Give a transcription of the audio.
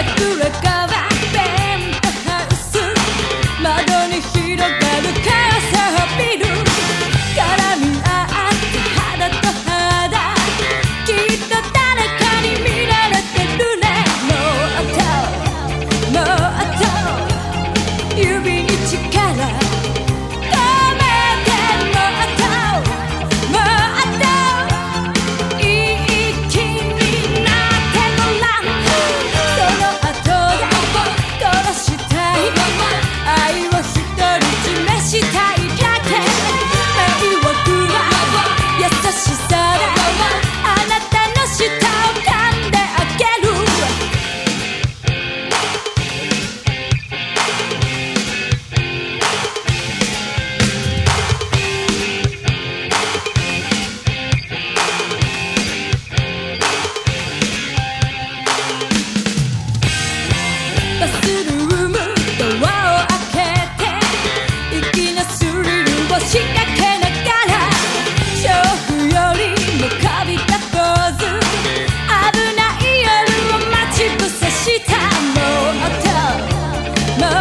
Sakura